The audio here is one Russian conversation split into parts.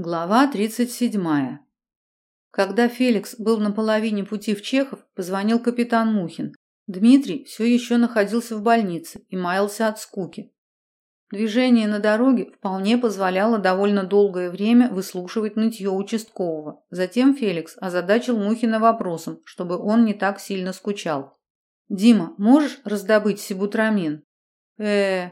Глава 37. Когда Феликс был на половине пути в Чехов, позвонил капитан Мухин. Дмитрий все еще находился в больнице и маялся от скуки. Движение на дороге вполне позволяло довольно долгое время выслушивать нытье участкового. Затем Феликс озадачил Мухина вопросом, чтобы он не так сильно скучал. «Дима, можешь раздобыть сибутрамин?» э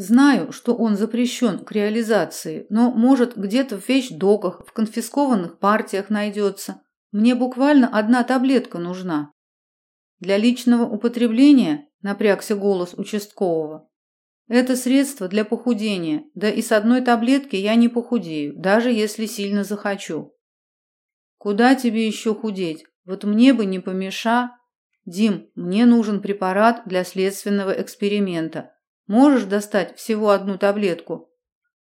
Знаю, что он запрещен к реализации, но, может, где-то в вещдоках, в конфискованных партиях найдется. Мне буквально одна таблетка нужна. Для личного употребления, напрягся голос участкового. Это средство для похудения, да и с одной таблетки я не похудею, даже если сильно захочу. Куда тебе еще худеть? Вот мне бы не помеша. Дим, мне нужен препарат для следственного эксперимента. Можешь достать всего одну таблетку?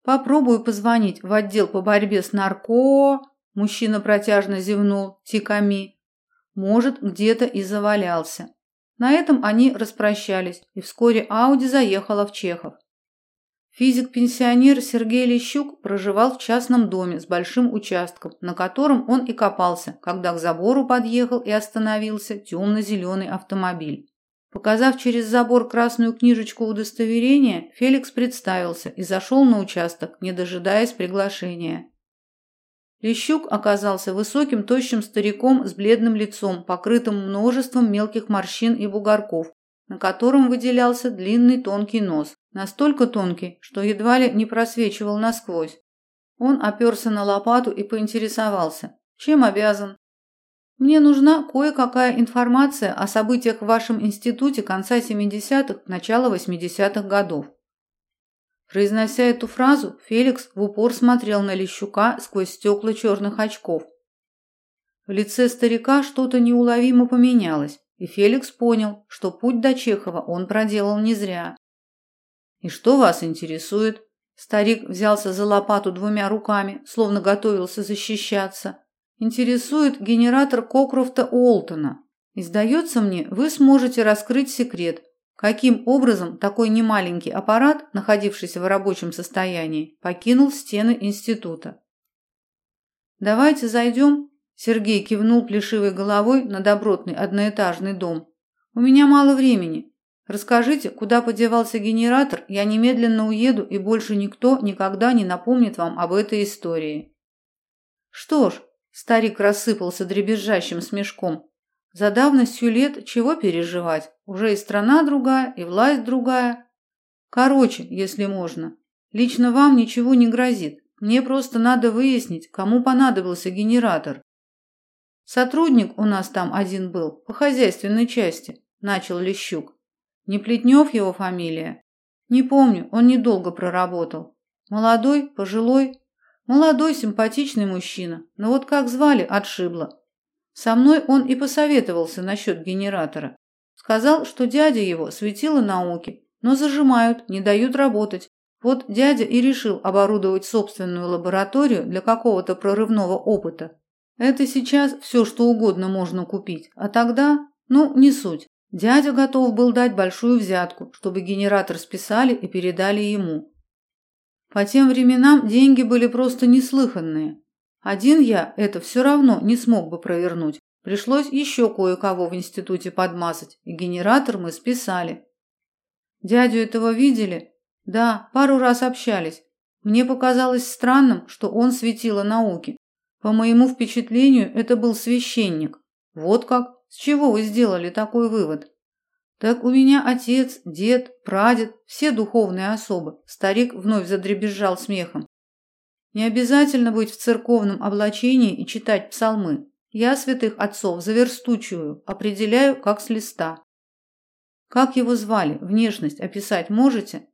Попробую позвонить в отдел по борьбе с нарко. Мужчина протяжно зевнул. Тиками. Может, где-то и завалялся. На этом они распрощались, и вскоре Ауди заехала в Чехов. Физик-пенсионер Сергей Лещук проживал в частном доме с большим участком, на котором он и копался, когда к забору подъехал и остановился темно-зеленый автомобиль. Показав через забор красную книжечку удостоверения, Феликс представился и зашел на участок, не дожидаясь приглашения. Лещук оказался высоким, тощим стариком с бледным лицом, покрытым множеством мелких морщин и бугорков, на котором выделялся длинный тонкий нос, настолько тонкий, что едва ли не просвечивал насквозь. Он оперся на лопату и поинтересовался, чем обязан. Мне нужна кое-какая информация о событиях в вашем институте конца 70-х, начала 80-х годов. Произнося эту фразу, Феликс в упор смотрел на Лещука сквозь стекла черных очков. В лице старика что-то неуловимо поменялось, и Феликс понял, что путь до Чехова он проделал не зря. «И что вас интересует?» Старик взялся за лопату двумя руками, словно готовился защищаться. Интересует генератор Кокрофта Уолтона. И сдается мне, вы сможете раскрыть секрет, каким образом такой немаленький аппарат, находившийся в рабочем состоянии, покинул стены института. Давайте зайдем. Сергей кивнул плешивой головой на добротный одноэтажный дом. У меня мало времени. Расскажите, куда подевался генератор, я немедленно уеду, и больше никто никогда не напомнит вам об этой истории. Что ж, Старик рассыпался дребезжащим смешком. За давностью лет чего переживать? Уже и страна другая, и власть другая. Короче, если можно. Лично вам ничего не грозит. Мне просто надо выяснить, кому понадобился генератор. Сотрудник у нас там один был, по хозяйственной части, начал Лещук. Не Плетнев его фамилия? Не помню, он недолго проработал. Молодой, пожилой, Молодой, симпатичный мужчина, но вот как звали, отшибло. Со мной он и посоветовался насчет генератора. Сказал, что дядя его светило науки, но зажимают, не дают работать. Вот дядя и решил оборудовать собственную лабораторию для какого-то прорывного опыта. Это сейчас все, что угодно можно купить, а тогда, ну, не суть. Дядя готов был дать большую взятку, чтобы генератор списали и передали ему. По тем временам деньги были просто неслыханные. Один я это все равно не смог бы провернуть. Пришлось еще кое-кого в институте подмазать, и генератор мы списали. Дядю этого видели? Да, пару раз общались. Мне показалось странным, что он светило науки. По моему впечатлению, это был священник. Вот как? С чего вы сделали такой вывод? Так у меня отец, дед, прадед, все духовные особы. Старик вновь задребезжал смехом. Не обязательно быть в церковном облачении и читать псалмы. Я святых отцов заверстучиваю, определяю как с листа. Как его звали? Внешность описать можете?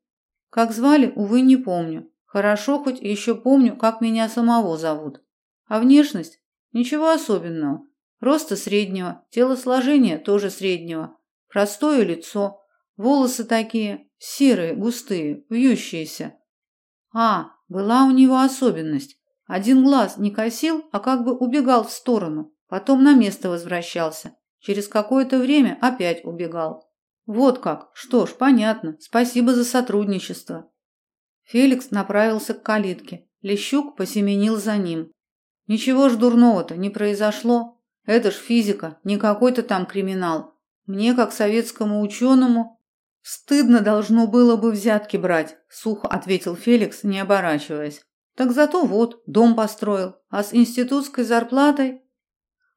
Как звали, увы, не помню. Хорошо хоть еще помню, как меня самого зовут. А внешность? Ничего особенного. Роста среднего, телосложение тоже среднего. Простое лицо, волосы такие, серые, густые, вьющиеся. А, была у него особенность. Один глаз не косил, а как бы убегал в сторону, потом на место возвращался. Через какое-то время опять убегал. Вот как. Что ж, понятно. Спасибо за сотрудничество. Феликс направился к калитке. Лещук посеменил за ним. Ничего ж дурного-то не произошло. Это ж физика, не какой-то там криминал. Мне, как советскому ученому, стыдно должно было бы взятки брать, сухо ответил Феликс, не оборачиваясь. Так зато вот, дом построил, а с институтской зарплатой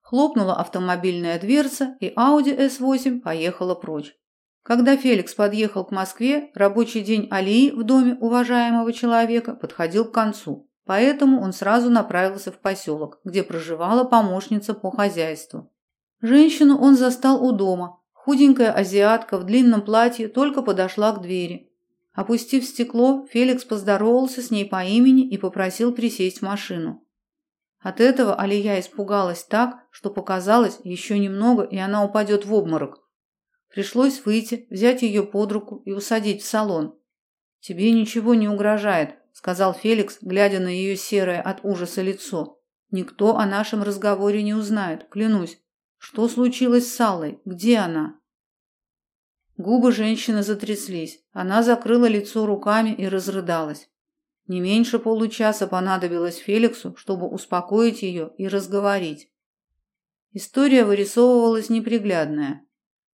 хлопнула автомобильная дверца, и Audi S8 поехала прочь. Когда Феликс подъехал к Москве, рабочий день Алии в доме уважаемого человека подходил к концу. Поэтому он сразу направился в поселок, где проживала помощница по хозяйству. Женщину он застал у дома. Худенькая азиатка в длинном платье только подошла к двери. Опустив стекло, Феликс поздоровался с ней по имени и попросил присесть в машину. От этого Алия испугалась так, что показалось еще немного, и она упадет в обморок. Пришлось выйти, взять ее под руку и усадить в салон. «Тебе ничего не угрожает», сказал Феликс, глядя на ее серое от ужаса лицо. Никто о нашем разговоре не узнает, клянусь. Что случилось с Аллой? Где она? Губы женщины затряслись. Она закрыла лицо руками и разрыдалась. Не меньше получаса понадобилось Феликсу, чтобы успокоить ее и разговорить. История вырисовывалась неприглядная.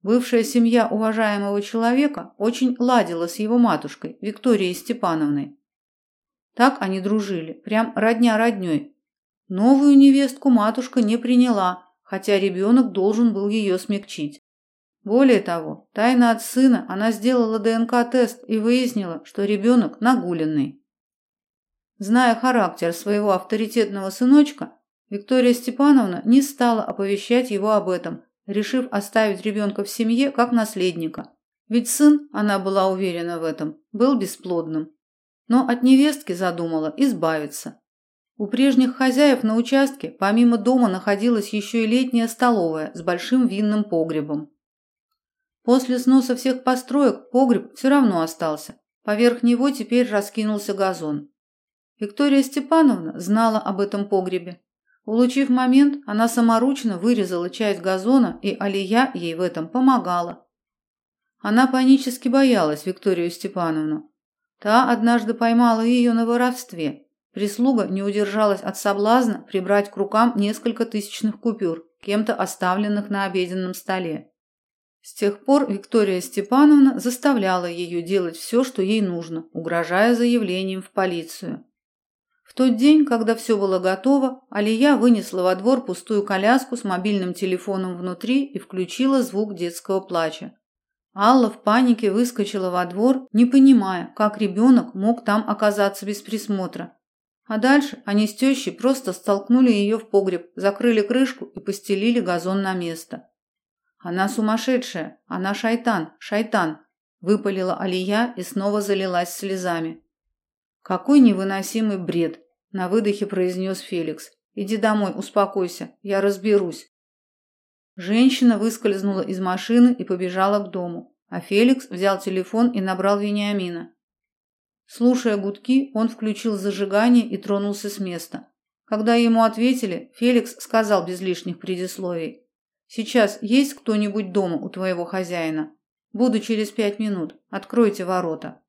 Бывшая семья уважаемого человека очень ладила с его матушкой, Викторией Степановной. Так они дружили, прям родня роднёй. Новую невестку матушка не приняла, хотя ребенок должен был ее смягчить. Более того, тайно от сына она сделала ДНК-тест и выяснила, что ребенок нагуленный. Зная характер своего авторитетного сыночка, Виктория Степановна не стала оповещать его об этом, решив оставить ребенка в семье как наследника. Ведь сын, она была уверена в этом, был бесплодным но от невестки задумала избавиться. У прежних хозяев на участке помимо дома находилась еще и летняя столовая с большим винным погребом. После сноса всех построек погреб все равно остался. Поверх него теперь раскинулся газон. Виктория Степановна знала об этом погребе. Улучив момент, она саморучно вырезала часть газона, и Алия ей в этом помогала. Она панически боялась Викторию Степановну, Та однажды поймала ее на воровстве. Прислуга не удержалась от соблазна прибрать к рукам несколько тысячных купюр, кем-то оставленных на обеденном столе. С тех пор Виктория Степановна заставляла ее делать все, что ей нужно, угрожая заявлением в полицию. В тот день, когда все было готово, Алия вынесла во двор пустую коляску с мобильным телефоном внутри и включила звук детского плача. Алла в панике выскочила во двор, не понимая, как ребенок мог там оказаться без присмотра. А дальше они с тещей просто столкнули ее в погреб, закрыли крышку и постелили газон на место. Она сумасшедшая, она шайтан, шайтан, выпалила Алия и снова залилась слезами. Какой невыносимый бред, на выдохе произнес Феликс. Иди домой, успокойся, я разберусь. Женщина выскользнула из машины и побежала к дому, а Феликс взял телефон и набрал Вениамина. Слушая гудки, он включил зажигание и тронулся с места. Когда ему ответили, Феликс сказал без лишних предисловий: "Сейчас есть кто-нибудь дома у твоего хозяина? Буду через пять минут. Откройте ворота".